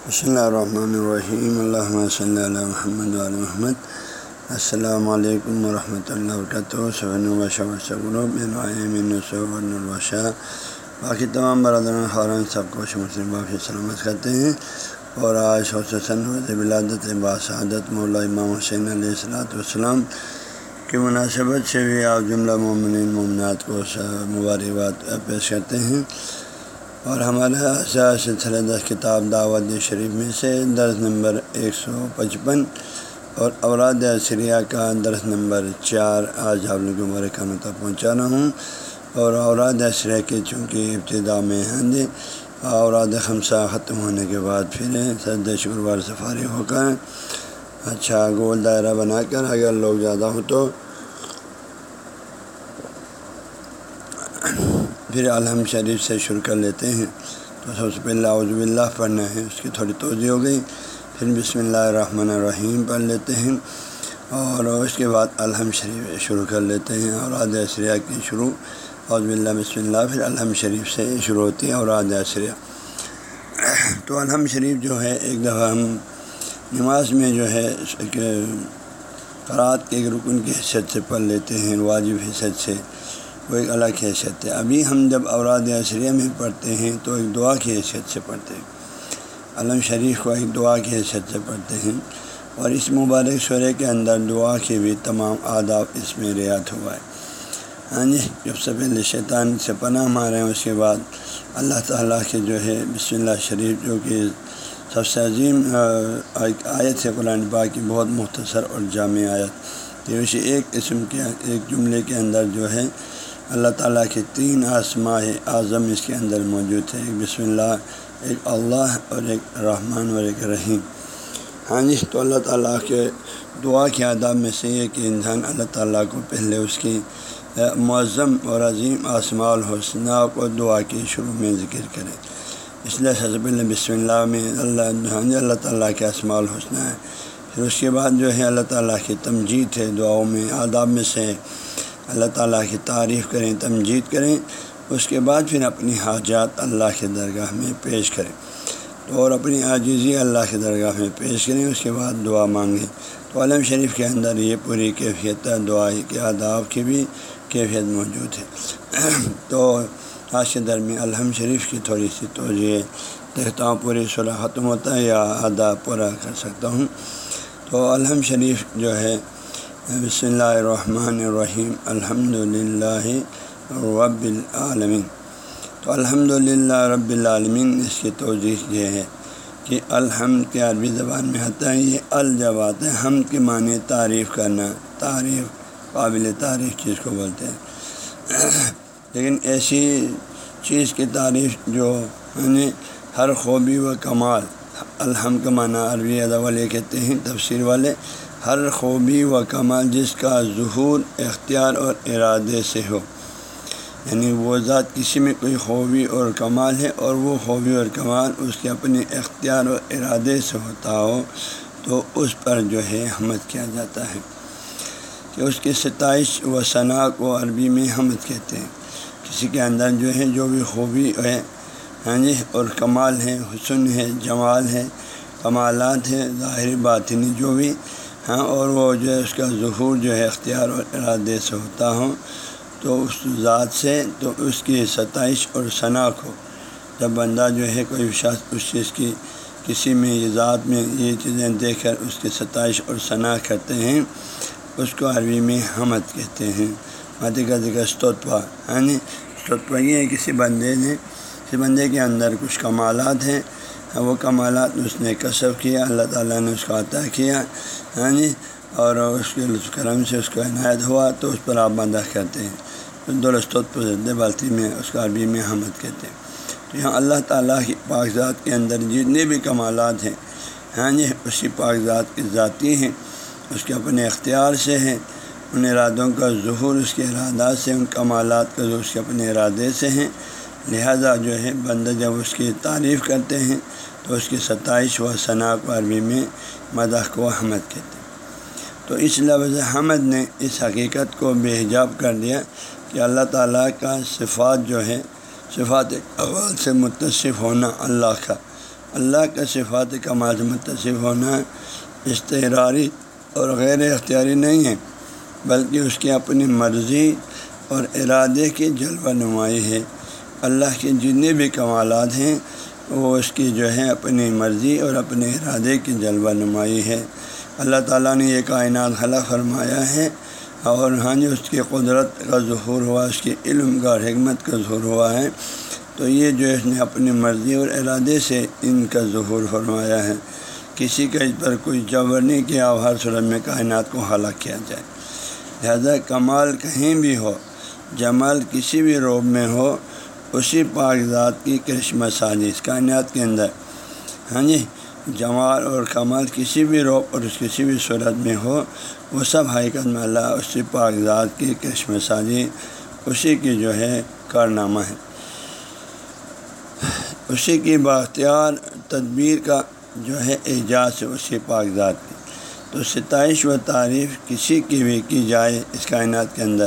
بسم اللہ الرحمن الرحیم اللہ صلی اللہ محمد علیہ محمد السلام علیکم ورحمۃ اللہ وبرکاتہ صبح البشہ باقی تمام برادران خوران سب کو مسلم باقی سلامت کرتے ہیں اور آج حسن ولادت باسعادت مولا امام حسین علیہ السلاۃ والسلام کی مناسبت سے بھی آپ جملہ مومن ممنات کو مبارکباد پیش کرتے ہیں اور ہمارا سلسلہ دس کتاب دعوت شریف میں سے درس نمبر ایک سو پچپن اور اوراد سریہ کا درس نمبر چار آج آپ لوگوں کو مرکانوں تک پہنچا رہا ہوں۔ اور اوراد سریہ کے چونکہ ابتدا میں ہیں اوراد خمسہ ختم ہونے کے بعد پھر سرد شکروار سے ہو کر اچھا گول دائرہ بنا کر اگر لوگ زیادہ ہوں تو پھر الحم شریف سے شروع کر لیتے ہیں۔ تو سب سے پہلے اعوذ باللہ پڑھنا ہے، اس کی تھوڑی توضیع ہو گئی۔ پھر بسم اللہ الرحمن الرحیم پڑھ لیتے ہیں۔ اور اس کے بعد الحم شریف شروع کر لیتے ہیں اور عاد اشریہ کی شروع۔ اعوذ باللہ بسم اللہ۔ پھر الحم شریف سے شروع ہوتی ہے اور عاد اشریہ تو الحم شریف جو ہے، ایک دفعہ ہم نماز میں جو ہے قرات کے ایک رکن کی حیثیت سے پڑھ لیتے ہیں، واجب حیثیت سے۔ وہ ایک الگ حیثیت ہے۔ ابھی ہم جب اوراد عشریہ میں پڑھتے ہیں تو ایک دعا کی حیثیت سے پڑھتے ہیں۔ علم شریف کو ایک دعا کی حیثیت سے پڑھتے ہیں۔ اور اس مبارک شعرے کے اندر دعا کے بھی تمام آداب اس میں رعایت ہوا ہے۔ ہاں جی جب سے پہلے شیطان سے پناہ مارے ہیں اس کے بعد اللہ تعالیٰ کے جو ہے بسم اللہ شریف، جو کہ سب سے عظیم آیت ہے قرآن پاک کی، بہت مختصر اور جامع آیت۔ تو اسی ایک قسم کے، ایک جملے کے اندر جو ہے اللہ تعالیٰ کے تین آسماء اعظم اس کے اندر موجود ہے ایک بسم اللہ، ایک اللہ اور ایک رحمان اور ایک رحیم۔ ہاں جی تو اللہ تعالیٰ کے دعا کے آداب میں سے یہ کہ انسان اللہ تعالیٰ کو پہلے اس کی معظم اور عظیم آسماء الحسنہ کو دعا کے شروع میں ذکر کرے اس لیے سب پہلے بسم اللہ میں اللہ ہاں جی اللہ تعالیٰ کے اسماع الحسنہ ہے پھر اس کے بعد جو ہے اللہ تعالیٰ کی تمجید ہے دعاؤں میں، آداب میں سے۔ اللہ تعالیٰ کی تعریف کریں، تمجید کریں، اس کے بعد پھر اپنی حاجات اللہ کے درگاہ میں پیش کریں۔ تو اور اپنی عاجزی اللہ کے درگاہ میں پیش کریں، اس کے بعد دعا مانگیں۔ تو علم شریف کے اندر یہ پوری کیفیت دعائی کے آداب کی بھی کیفیت موجود ہے۔ تو آج کے درمیان الحم شریف کی تھوڑی سی توجہ دیکھتا ہوں، پوری صلاح ختم ہوتا ہے یا آداب پورا کر سکتا ہوں۔ تو الحم شریف جو ہے بسم اللہ الرحمن الرحیم الحمد للہ رب العالمین۔ تو الحمد للہ رب العالمین اس کی توجہ یہ ہے کہ الحمد کے عربی زبان میں آتا ہے، یہ الجبات ہے ہم کے معنی تعریف کرنا، تعریف، قابل تعریف چیز کو بولتے ہیں۔ لیکن ایسی چیز کی تعریف جو یعنی ہر خوبی و کمال، الحمد کا معنی عربی ادب والے کہتے ہیں، تفسیر والے ہر خوبی و کمال جس کا ظہور، اختیار اور ارادے سے ہو۔ یعنی وہ ذات کسی میں کوئی خوبی اور کمال ہے اور وہ خوبی اور کمال اس کے اپنے اختیار اور ارادے سے ہوتا ہو، تو اس پر جو ہے حمد کیا جاتا ہے۔ کہ اس کی ستائش و ثناء کو عربی میں حمد کہتے ہیں۔ کسی کے اندر جو ہے، جو بھی خوبی ہے ہاں جی اور کمال ہے، حسن ہے، جمال ہے، کمالات ہیں ظاہری باطنی جو بھی ہاں اور وہ جو ہے اس کا ظہور جو ہے اختیار اور ارادے سے ہوتا ہوں تو اس ذات سے، تو اس کی ستائش اور ثناء کو جب بندہ جو ہے کوئی شخص، اس چیز کی کسی میں یہ ذات میں یہ چیزیں دیکھ کر اس کی ستائش اور ثناء کرتے ہیں، اس کو عربی میں حمد کہتے ہیں۔ ماتی کا ذکر استوتوا ہاں جی استوتوا یہ ہے کسی بندے نے، کسی بندے کے اندر کچھ کمالات ہیں وہ کمالات اس نے کشف کیا، اللہ تعالیٰ نے اس کو عطا کیا ہاں جی اور اس کے کرم سے اس کو عنایت ہوا، تو اس پر آپ بندہ کرتے ہیں۔ درستوت پذر بالتی میں، اس کا عربی میں حمد کہتے ہیں۔ تو یہاں اللہ تعالیٰ کی کاغذات کے اندر جتنے بھی کمالات ہیں ہاں جی اسی کاغذات کی ذاتی ہیں، اس کے اپنے اختیار سے ہیں، ان ارادوں کا ظہور، اس کے ارادات سے، ان کمالات کا جو اس کے اپنے ارادے سے ہیں لہذا جو ہے، بندہ جب اس کی تعریف کرتے ہیں تو اس کی ستائش و ثناء کو عربی میں مدح کو حمد کہتے ہیں۔ تو اس لفظ حمد نے اس حقیقت کو بے حجاب کر دیا کہ اللہ تعالیٰ کا صفات جو ہے، صفات اقوال سے متصف ہونا اللہ کا اللہ کا صفات کمال سے متصف ہونا اشتہاری اور غیر اختیاری نہیں ہے، بلکہ اس کی اپنی مرضی اور ارادے کی جلوہ نمائی ہے۔ اللہ کے جتنے بھی کمالات ہیں، وہ اس کی جو ہے اپنی مرضی اور اپنے ارادے کی جلوہ نمائی ہے۔ اللہ تعالیٰ نے یہ کائنات خلا فرمایا ہے اور ہاں جی اس کی قدرت کا ظہور ہوا، اس کے علم کا اور حکمت کا ظہور ہوا ہے۔ تو یہ جو اس نے اپنی مرضی اور ارادے سے ان کا ظہور فرمایا ہے۔ کسی کا اس پر کوئی جبر نہیں کیا ہر صورت میں کائنات کو ہلاک کیا جائے۔ لہذا کمال کہیں بھی ہو، جمال کسی بھی روب میں ہو اسی پاک ذات کی کرشمہ سازش کائنات کے اندر۔ ہاں جی جمال اور کمال کسی بھی روپ اور اس کسی بھی صورت میں ہو، وہ سب حقیقت میں اللہ اسی پاک ذات کی کرشم سازی اسی کی جو ہے کارنامہ ہے۔ اسی کی باختیار تدبیر کا جو ہے اعجاز ہے اسی پاک ذات کی۔ تو ستائش و تعریف کسی کی بھی کی جائے اس کائنات کے اندر۔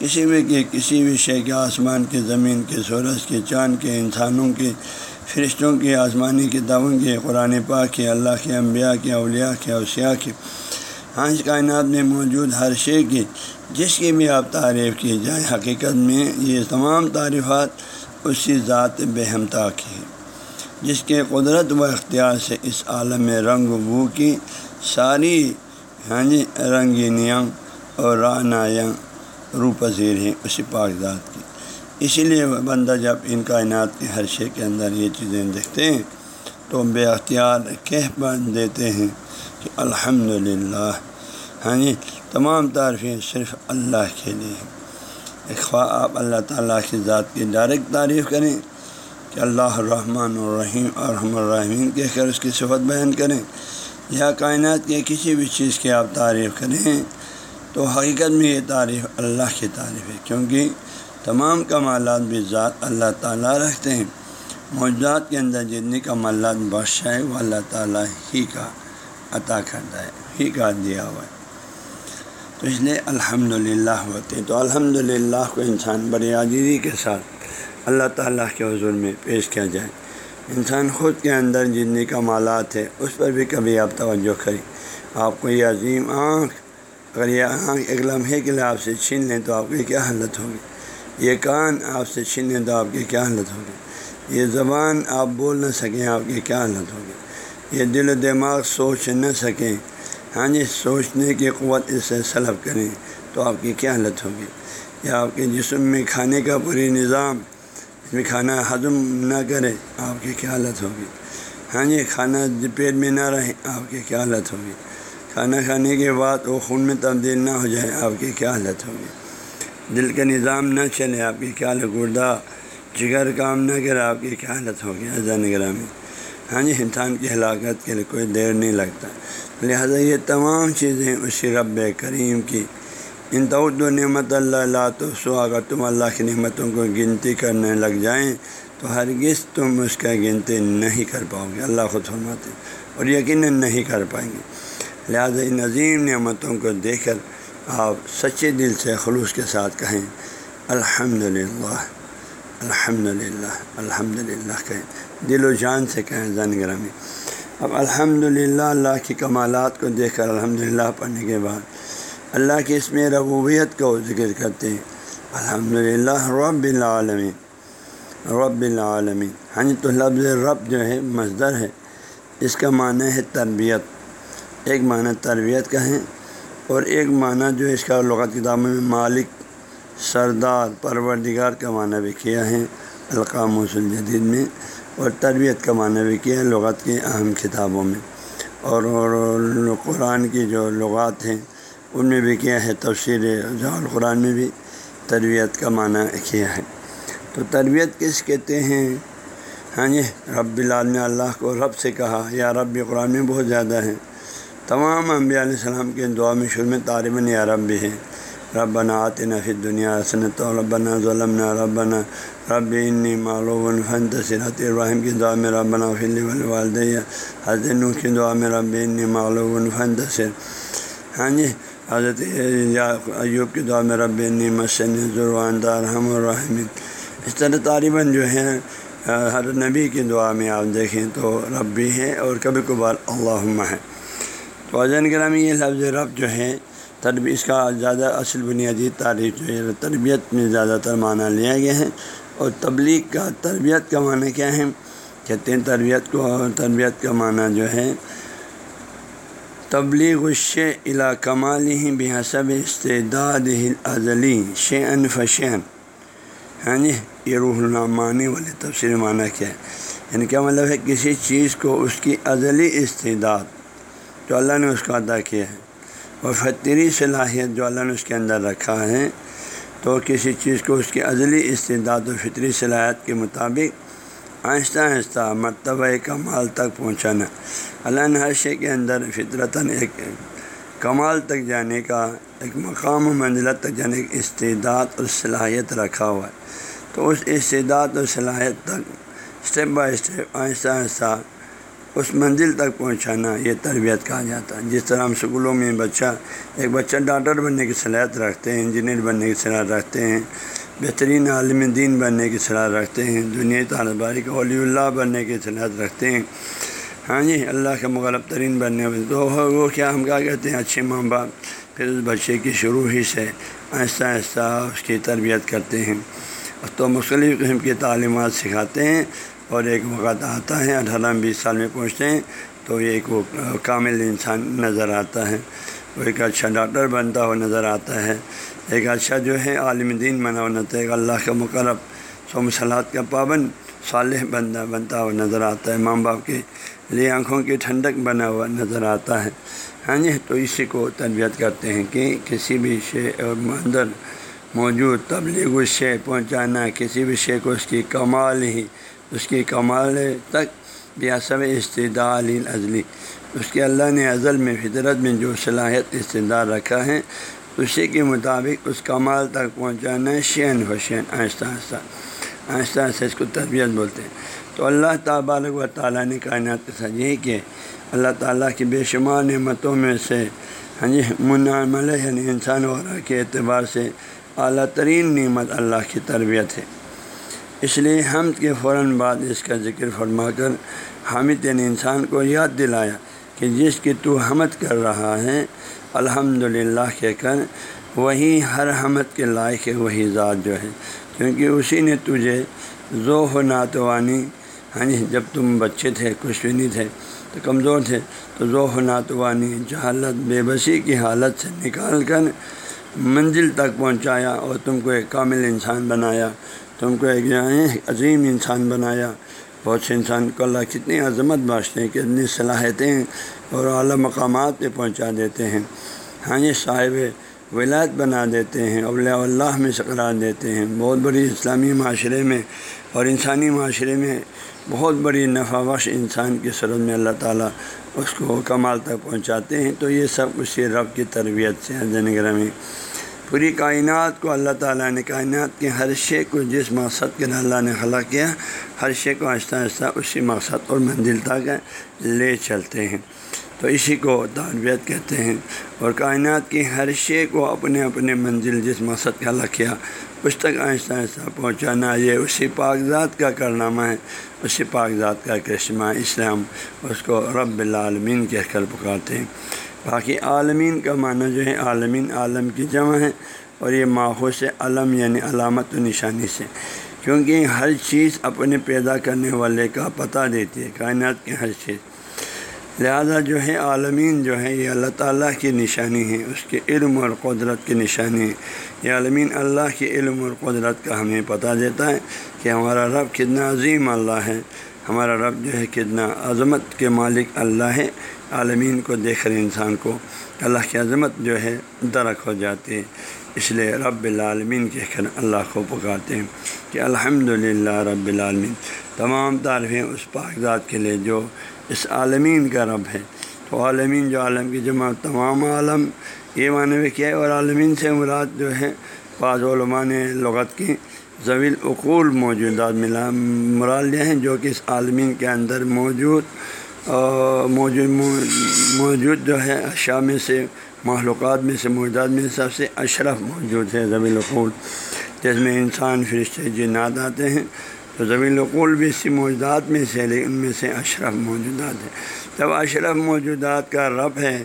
کسی بھی کی کسی بھی شے کے آسمان کے زمین کے سورج کے چاند کے انسانوں کے فرشتوں کی آسمانی کتابوں کی قرآن پاک کی اللہ کے انبیاء کے اولیاء کے اوسیاء کی ہاں اس کائنات میں موجود ہر شے کی جس کی بھی آپ تعریف کی جائے، حقیقت میں یہ تمام تعریفات اسی ذات بہمتا کی ہے جس کے قدرت و اختیار سے اس عالم میں رنگ بو کی ساری ہاں جی رنگینیاں اور رانایاں رو پذیر ہیں، اسی پاک ذات کی۔ اسی لیے بندہ جب ان کائنات کے ہر شے کے اندر یہ چیزیں دیکھتے ہیں، تو بے اختیار کہہ بن دیتے ہیں کہ الحمد للہ ہاں جی تمام تعریفیں صرف اللہ کے لیے خواہ آپ اللہ تعالیٰ کی ذات کی ڈائریکٹ تعریف کریں کہ اللہ الرحمن الرحیم الرحم الرحمین کہہ کر اس کی صفت بیان کریں۔ یا کائنات کے کسی بھی چیز کی آپ تعریف کریں تو حقیقت میں یہ تعریف اللہ کی تعریف ہے، کیونکہ تمام کمالات بھی ذات اللہ تعالیٰ رکھتے ہیں۔ موجودات کے اندر جتنی کمالات بادشاہ ہے، وہ اللہ تعالیٰ ہی کا عطا کرتا ہے، ہی کا دیا ہوا ہے۔ تو اس لیے الحمد للہ ہوتے تو الحمد للہ کو انسان بڑی عاجزی کے ساتھ اللہ تعالیٰ کے حضور میں پیش کیا جائے۔ انسان خود کے اندر جتنی کمالات ہے اس پر بھی کبھی آپ توجہ کریں۔ آپ کو یہ عظیم آنکھ اگر یہ آنکھ ایک لمحے کے لیے آپ سے چھین لیں تو آپ کی کیا حالت ہوگی؟ یہ کان آپ سے چھین لیں تو آپ کی کیا حالت ہوگی؟ یہ زبان آپ بول نہ سکیں آپ کی کیا حالت ہوگی؟ یہ دل و دماغ سوچ نہ سکیں ہاں جی سوچنے کی قوت اس سے سلب کریں تو آپ کی کیا حالت ہوگی؟ یا آپ کے جسم میں کھانے کا پوری نظام، اس میں کھانا ہضم نہ کرے آپ کی کیا حالت ہوگی؟ ہاں جی کھانا پیٹ میں نہ رہے آپ کی کیا حالت ہوگی؟ کھانا کھانے کے بعد وہ خون میں تبدیل نہ ہو جائے، آپ کی کیا حالت ہوگی؟ دل کا نظام نہ چلے، آپ کی کیا حالت گردہ جگر کام نہ کرے، آپ کی کیا حالت ہوگی؟ اذان گرامی ہاں جی انسان کی ہلاکت کے لیے کوئی دیر نہیں لگتا۔ لہذا یہ تمام چیزیں اسی رب کریم کی۔ ان تو نعمت اللہ اللہ تو سو اگر تم اللہ کی نعمتوں کو گنتی کرنے لگ جائیں، تو ہرگز تم اس کا گنتی نہیں کر پاؤ گے۔ اللہ خود فرماتے اور یقیناً نہیں کر پائیں گے۔ لہٰذا ان عظیم نعمتوں کو دیکھ کر آپ سچے دل سے خلوص کے ساتھ کہیں الحمد للہ الحمد للہ الحمد للہ کہیں۔ دل و جان سے کہیں، زن گرامی۔ اب الحمد للہ اللہ کی کمالات کو دیکھ کر الحمد للہ پڑھنے کے بعد اللہ کی اس میں ربوبیت کو ذکر کرتے ہیں۔ الحمد للہ رب العالمین رب العالمین۔ ہاں جی، تو لفظ رب جو ہے مزدر ہے۔ اس کا معنی ہے تربیت۔ ایک معنی تربیت کا ہے اور ایک معنی جو اس کا لغت کتابوں میں مالک، سردار، پروردگار کا معنی بھی کیا ہے القام الجدید میں اور تربیت کا معنی بھی کیا ہے لغت کی اہم کتابوں میں اور قرآن کی جو لغات ہیں ان میں بھی کیا ہے تفصیل القرآن میں بھی تربیت کا معنی کیا ہے۔ تو تربیت کس کہتے ہیں؟ ہاں جی رب العالم اللہ کو رب سے کہا، یا رب قرآن میں بہت زیادہ ہیں۔ تمام انبیاء علیہ السلام کے دعا میں شروع میں طالباً یا رب بھی ہیں رب بنا آتے دنیا صنعت ربنا ظلم ربنا۔ رب انی معلوم فن تصرت ابراہیم کی دعا میں ربنا فلی والدیہ حضرت نو کی دعا میں رب انی معلوم فن تصر ہاں جی حضرت ایوب کی دعا میں رب انی مسن ضروان دار ہم الرحمین اس طرح طالباً جو ہیں، ہر نبی کی دعا میں آپ دیکھیں تو رب بھی ہے اور کبھی کبھار اللہ ہے تو اجن گرامی یہ لفظ رب جو ہے ترب اس کا زیادہ اصل بنیادی تعریف جو ہے، تربیت میں زیادہ تر معنی لیا گیا ہے۔ اور تبلیغ کا تربیت کا معنی کیا ہے؟ کہتے ہیں تربیت کو تربیت کا معنی جو ہے، تبلیغ الشے الا کمال ہی بحسب استعداد ازلی شعن فشین ہاں جی یہ روح العمانی والے تفصیل معنی کیا ہے؟ یعنی کیا مطلب ہے؟ کسی چیز کو اس کی ازلی استعداد۔ جو اللہ نے اس کو ادا کیا ہے۔ اور فطری صلاحیت جو اللہ نے اس کے اندر رکھا ہے، تو کسی چیز کو اس کی ازلی استعداد و فطری صلاحیت کے مطابق آہستہ آہستہ مرتبہ کمال تک پہنچانا۔ اللہ نے ہر شے کے اندر فطرتاً ایک کمال تک جانے کا، ایک مقام و منزلت تک جانے کی استعداد اور صلاحیت رکھا ہوا ہے۔ تو اس استعداد اور صلاحیت تک اسٹیپ بائی اسٹیپ آہستہ آہستہ اس منزل تک پہنچانا، یہ تربیت کہا جاتا ہے۔ جس طرح ہم اسکولوں میں بچہ، ایک بچہ ڈاکٹر بننے کی صلاحیت رکھتے ہیں، انجینئر بننے کی صلاحیت رکھتے ہیں، بہترین عالم دین بننے کی صلاح رکھتے ہیں، دنیا طالباری کا ولی اللہ بننے کی صلاحیت رکھتے ہیں۔ ہاں جی اللہ کے مغرب ترین بننے تو وہ کیا ہم کیا کہتے ہیں؟ اچھے ماں باپ۔ پھر اس بچے کی شروع ہی سے آہستہ آہستہ اس کی تربیت کرتے ہیں۔ تو مختلف قسم کی تعلیمات سکھاتے ہیں۔ اور ایک وقت آتا ہے، اٹھارہ بیس سال میں پہنچتے ہیں، تو یہ ایک وہ کامل انسان نظر آتا ہے۔ وہ ایک اچھا ڈاکٹر بنتا ہوا نظر آتا ہے۔ ایک اچھا جو ہے، عالم دین بنا ہوا نظر، ایک اللہ کا مقرب سو مسلات کا پابند، صالح بندہ بنتا ہوا نظر آتا ہے۔ ماں باپ کے لیے آنکھوں کی ٹھنڈک بنا ہوا نظر آتا ہے۔ ہاں جی تو اسی کو تربیت کرتے ہیں کہ کسی بھی شے اور اندر موجود تبلیغ اس شے پہنچانا، کسی بھی شے کو اس کی کمال ہی اس کی کمال تک بیاسب استدال ازلی اس کے اللہ نے ازل میں فطرت میں جو صلاحیت استدار رکھا ہے، اسی کے مطابق اس کمال تک پہنچانا شین فشین آہستہ آہستہ آہستہ آہستہ اس کو تربیت بولتے ہیں۔ تو اللہ تبارک و تعالیٰ نے کائنات کے ساتھ یہی کہ اللہ تعالیٰ کی بے شمار نعمتوں میں سے ہاں جی منعمل یعنی انسان وغیرہ کے اعتبار سے اعلیٰ ترین نعمت اللہ کی تربیت ہے۔ اس لیے حمد کے فوراً بعد اس کا ذکر فرما کر حامد یعنی انسان کو یاد دلایا کہ جس کی تو حمد کر رہا ہے الحمد للہ کہہ کر وہی ہر حمد کے لائق ہے، وہی ذات جو ہے۔ کیونکہ اسی نے تجھے ذو و ناتوانی ہاں جی جب تم بچے تھے، کچھ بھی نہیں تھے، تو کمزور تھے، تو ذو و ناتوانی، جہالت، بے بسی کی حالت سے نکال کر منزل تک پہنچایا اور تم کو ایک کامل انسان بنایا، تم کو ایک عظیم انسان بنایا۔ بہت سے انسان کو اللہ کتنی عظمت باشتے ہیں کتنی صلاحیتیں اور اعلیٰ مقامات پہ پہنچا دیتے ہیں۔ ہاں یہ صاحب ولایت بنا دیتے ہیں، اولیاء اللہ میں قرار دیتے ہیں۔ بہت بڑی اسلامی معاشرے میں اور انسانی معاشرے میں بہت بڑی نفع بخش انسان کی صورت میں اللہ تعالیٰ اس کو کمال تک پہنچاتے ہیں۔ تو یہ سب اسی رب کی تربیت سے حضر میں۔ پوری کائنات کو اللہ تعالیٰ نے، کائنات کے ہر شے کو جس مقصد کے اللہ نے خلا کیا، ہر شے کو آہستہ آہستہ اسی مقصد اور منزل تک لے چلتے ہیں۔ تو اسی کو تربیت کہتے ہیں۔ اور کائنات کی ہر شے کو اپنے اپنے منزل جس مقصد کا اللہ کیا، اس تک آہستہ آہستہ پہنچانا، یہ اسی کاغذات کا کارنامہ ہے۔ اسی کاغذات کا کرشمہ اسلام اس کو رب العالمین کہہ کر پکارتے ہیں۔ باقی عالمین کا معنی جو ہے، عالمین عالم کی جمع ہے اور یہ ماحول سے علم یعنی علامت و نشانی سے۔ کیونکہ ہر چیز اپنے پیدا کرنے والے کا پتہ دیتی ہے، کائنات کی ہر چیز۔ لہذا جو ہے عالمین جو ہے یہ اللہ تعالیٰ کی نشانی ہے اس کے علم اور قدرت کی نشانی ہے یہ عالمین اللہ کے علم اور قدرت کا ہمیں پتہ دیتا ہے کہ ہمارا رب کتنا عظیم اللہ ہے۔ ہمارا رب جو ہے، کتنا عظمت کے مالک اللہ ہے۔ عالمین کو دیکھ رہے انسان کو۔ اللہ کی عظمت جو ہے، درک ہو جاتی ہے۔ اس لیے رب العالمین کہہ کر اللہ کو پکارتے ہیں کہ الحمد للہ رب العالمین۔ تمام تعریفیں اس پاکزات کے لیے جو اس عالمین کا رب ہے۔ تو عالمین جو عالم کی جمع تمام عالم، یہ معنی بھی کیا ہے؟ اور عالمین سے مراد جو ہے، بعض علماء نے لغت کی زویل اقول موجودات ملا، مراد لیا ہیں جو کہ اس عالمین کے اندر موجود موجود موجود جو ہے، اشیاء میں سے معلومات میں سے، موجودات میں سب سے اشرف موجود ہے زبی القول جس میں انسان، فرشتے، جنات آتے ہیں۔ تو زویل القول بھی اسی موجودات میں سے لیکن ان میں سے اشرف موجودات ہے جب اشرف موجودات کا رب ہے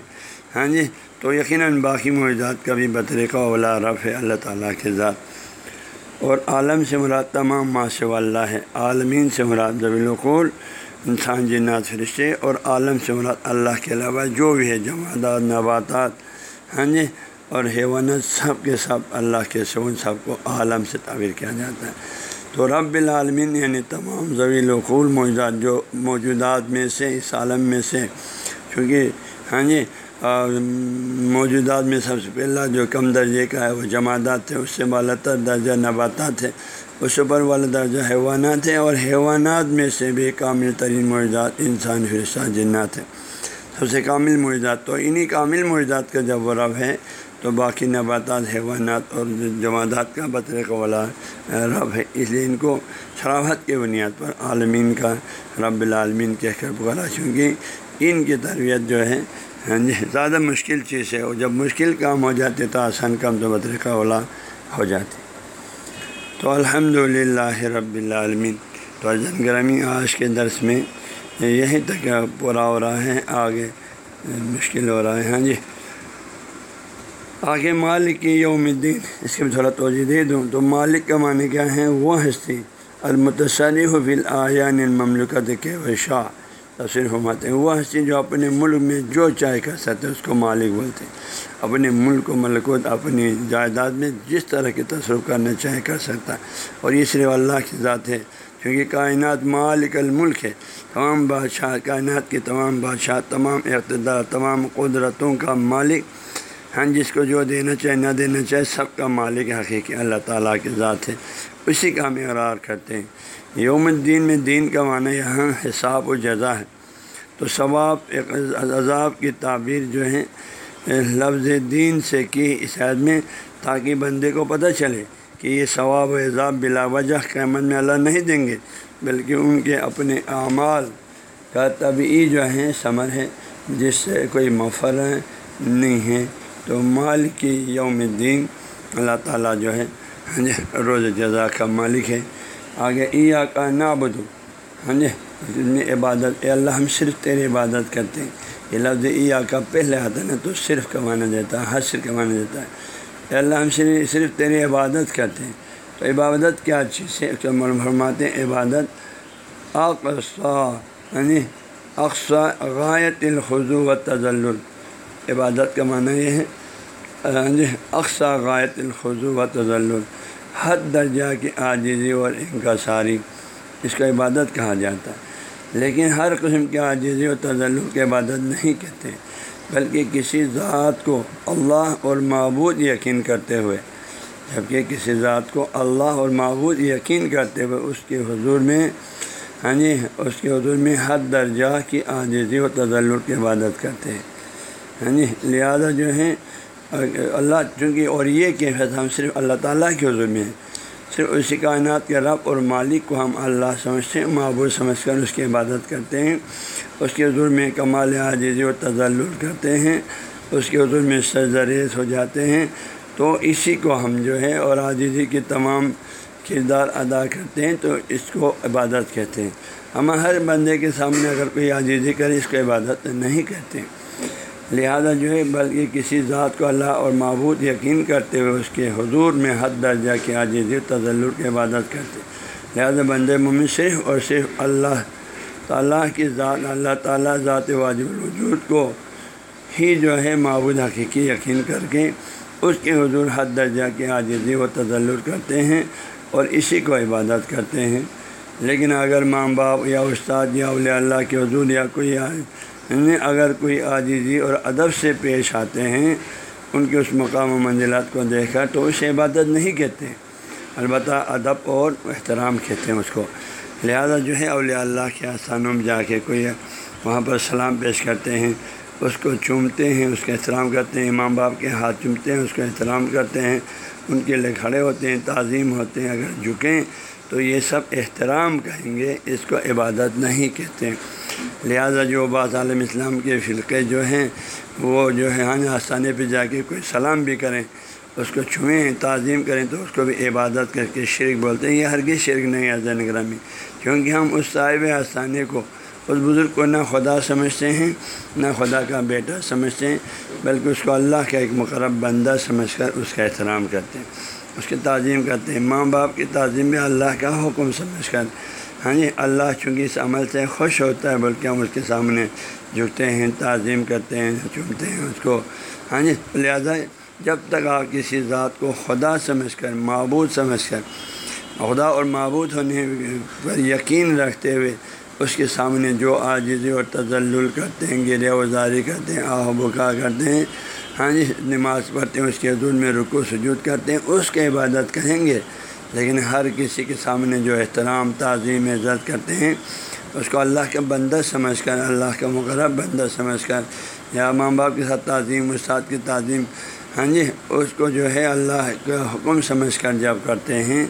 ہاں جی تو یقیناً باقی موجودات کا بھی بطریقہ اولا رب ہے اللہ تعالیٰ کے ذات۔ اور عالم سے مراد تمام ماش اللہ ہے۔ عالمین سے مراد زویل القول انسان، جنات، فرشتے، اور عالم سے مراد اللہ کے علاوہ جو بھی ہے جماعت نباتات ہاں جی اور حیوانات، سب کے سب اللہ کے سون، سب کو عالم سے تعبیر کیا جاتا ہے۔ تو رب العالمین یعنی تمام ضویل وقول موجودات جو موجودات میں سے اس عالم میں سے، چونکہ ہاں جی موجودات میں سب سے پہلا جو کم درجے کا ہے وہ جماعتات تھے، اس سے بالا تر درجہ نباتات ہے اس سے اوپر والا درجہ حیوانات ہیں، اور حیوانات میں سے بھی کامل ترین موجودات انسان فرشہ جنات ہیں۔ سب سے کامل موجودات، تو انہی کامل موجودات کا جب وہ رب ہے تو باقی نباتات، حیوانات اور جماعت کا بطر والا رب ہے۔ اس لیے ان کو شراحت کے بنیاد پر عالمین کا رب العالمین کہہ کر پکارا، چونکہ ان کی تربیت جو ہے ہاں جی زیادہ مشکل چیز ہے اور جب مشکل کام ہو جاتے تو آسان کام تو بطر والا ہو جاتے۔ تو الحمد للہ رب العالمین۔ تو ارجن گرمی آج کے درس میں یہیں تک پورا ہو رہا ہے، آگے مشکل ہو رہا ہے۔ ہاں جی۔ آگے مالک کی یوم الدین، اس کے بھی تھوڑا توجہ دے دوں۔ تو مالک کا معنی کیا ہے؟ وہ ہستی۔ المتصرف فی العین المملکت کے وشا تفصیل فرماتے ہیں، وہ ہستی جو اپنے ملک میں جو چاہے کر سکتے اس کو مالک بولتے ہیں۔ اپنے ملک و ملکوت، اپنی جائیداد میں جس طرح کی تصرف کرنا چاہے کر سکتا ہے۔ اور یہ صرف اللہ کی ذات ہے، کیونکہ کائنات مالک الملک ہے۔ تمام بادشاہ، کائنات کے تمام بادشاہ، تمام اقتدار، تمام قدرتوں کا مالک ہاں جس کو جو دینا چاہے، نہ دینا چاہے، سب کا مالک حقیقی اللہ تعالیٰ کے ذات ہے۔ اسی کا ہم اقرار کرتے ہیں۔ یوم الدین میں دین کا معنی یہاں حساب و جزا ہے۔ تو ثواب، عذاب کی تعبیر جو ہے، لفظ دین سے کی اس عید میں تاکہ بندے کو پتہ چلے کہ یہ ثواب و عذاب بلا وجہ قیمت میں اللہ نہیں دیں گے، بلکہ ان کے اپنے اعمال کا طبعی جو ہے، ثمر ہے، جس سے کوئی مفر نہیں ہے۔ تو مال کی یوم دین اللہ تعالیٰ جو ہے ہاں جی روز جزا کا مالک ہے۔ آگے ای کا نابدو ہاں جی میں عبادت، اے اللہ، ہم صرف تیری عبادت کرتے ہیں۔ یہ لفظ ای کا پہلے آتا ہے نا، تو صرف کمانا دیتا ہے حسر کمانا دیتا ہے۔ اے اللہ، ہم صرف صرف تیری عبادت کرتے ہیں۔ تو عبادت کیا چیز ہے؟ فرماتے ہیں عبادت اقصا یعنی اقصا، غایت الخضو و تزل عبادت کا معنی یہ ہے جی اقسا غایت الخضو و تزل حد درجہ کی عاجزی اور انکساری، اس کا عبادت کہا جاتا ہے۔ لیکن ہر قسم کی عاجزی و تزل کی عبادت نہیں کہتے، بلکہ کسی ذات کو اللہ اور معبود یقین کرتے ہوئے، جبکہ کسی ذات کو اللہ اور معبود یقین کرتے ہوئے اس کے حضور میں ہاں جی اس کے حضور میں حد درجہ کی عاجزی و تزل کی عبادت کرتے ہیں۔ ہاں جی لہٰذا جو ہے اللہ چونکہ اور یہ کہ ہم صرف اللہ تعالیٰ کے حضور میں ہیں، صرف اسی کائنات کے رب اور مالک کو ہم اللہ سمجھتے ہیں، معبود سمجھ کر اس کی عبادت کرتے ہیں۔ اس کے حضور میں کمال عاجزی و تزل کرتے ہیں۔ اس کے حضور میں سرزریز ہو جاتے ہیں۔ تو اسی کو ہم جو ہے اور عاجزی کے تمام کردار ادا کرتے ہیں، تو اس کو عبادت کہتے ہیں۔ ہم ہر بندے کے سامنے اگر کوئی عاجزی کرے، اس کو عبادت نہیں کہتے۔ ہیں لہذا جو ہے، بلکہ کسی ذات کو اللہ اور معبود یقین کرتے ہوئے اس کے حضور میں حد درجہ کی عاجزی تجل کی عبادت کرتے۔ لہذا بند مومن صرف اور صرف اللہ، تعالیٰ کی ذات، اللہ تعالیٰ ذات واجب الوجود کو ہی جو ہے معبود حقیقی یقین کر کے اس کے حضور حد درجہ کی عاجزی و تجل کرتے ہیں اور اسی کو عبادت کرتے ہیں۔ لیکن اگر ماں باپ یا استاد یا اولیاء اللہ کے حضور یا کوئی یعنی اگر کوئی عاجزی اور ادب سے پیش آتے ہیں، ان کے اس مقام و منزلات کو دیکھا تو اسے عبادت نہیں کہتے۔ البتہ ادب اور احترام کہتے ہیں اس کو۔ لہذا جو ہے اولیاء اللہ کے آسانوں میں جا کے کوئی وہاں پر سلام پیش کرتے ہیں، اس کو چومتے ہیں، اس کا احترام کرتے ہیں ماں باپ کے ہاتھ چومتے ہیں، اس کا احترام کرتے ہیں، ان کے لیے کھڑے ہوتے ہیں، تعظیم ہوتے ہیں، اگر جھکیں تو یہ سب احترام کہیں گے، اس کو عبادت نہیں کہتے۔ ہیں لہٰذا جو بعض عالم اسلام کے فرقے جو ہیں، وہ جو ہے ہاں آستانے پہ جا کے کوئی سلام بھی کریں، اس کو چھوئیں، تعظیم کریں، تو اس کو بھی عبادت کر کے شرک بولتے ہیں۔ یہ ہرگز شرک نہیں ہے زین میں کیونکہ ہم اس صاحب آستانے کو، اس بزرگ کو نہ خدا سمجھتے ہیں، نہ خدا کا بیٹا سمجھتے ہیں، بلکہ اس کو اللہ کا ایک مقرب بندہ سمجھ کر اس کا احترام کرتے ہیں، اس کی تعظیم کرتے ہیں۔ ماں باپ کی تعظیم میں اللہ کا حکم سمجھ کر ہاں جی اللہ چونکہ اس عمل سے خوش ہوتا ہے، بلکہ ہم اس کے سامنے جھکتے ہیں، تعظیم کرتے ہیں چنتے ہیں اس کو۔ ہاں جی لہٰذا جب تک آپ کسی ذات کو خدا سمجھ کر، معبود سمجھ کر، خدا اور معبود ہونے پر یقین رکھتے ہوئے اس کے سامنے جو عاجزی اور تزل کرتے ہیں، گرے وزاری کرتے ہیں، آہ بکا کرتے ہیں ہاں جی نماز پڑھتے ہیں، اس کے حضور میں رکو سجود کرتے ہیں، اس کے عبادت کہیں گے۔ لیکن ہر کسی کے سامنے جو احترام، تعظیم، عزت کرتے ہیں، اس کو اللہ کا بندہ سمجھ کر، اللہ کا مقرب بندہ سمجھ کر، یا ماں باپ کے ساتھ تعظیم، استاد کی تعظیم ہاں جی اس کو جو ہے اللہ کا حکم سمجھ کر جب کرتے ہیں،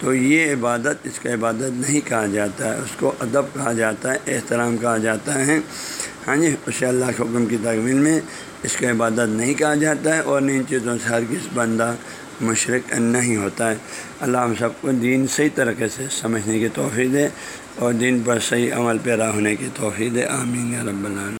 تو یہ عبادت، اس کا عبادت نہیں کہا جاتا ہے اس کو ادب کہا جاتا ہے، احترام کہا جاتا ہے ہاں جی اسے اللہ کے حکم کی تکمیل میں اس کا عبادت نہیں کہا جاتا ہے، اور ان چیزوں سے ہر کس بندہ مشرق نہیں ہوتا ہے۔ اللہ ہم سب کو دین صحیح طریقے سے سمجھنے کی توفیع دے اور دین پر صحیح عمل پیرا ہونے کی توفیع دے۔ آمین رب اللہ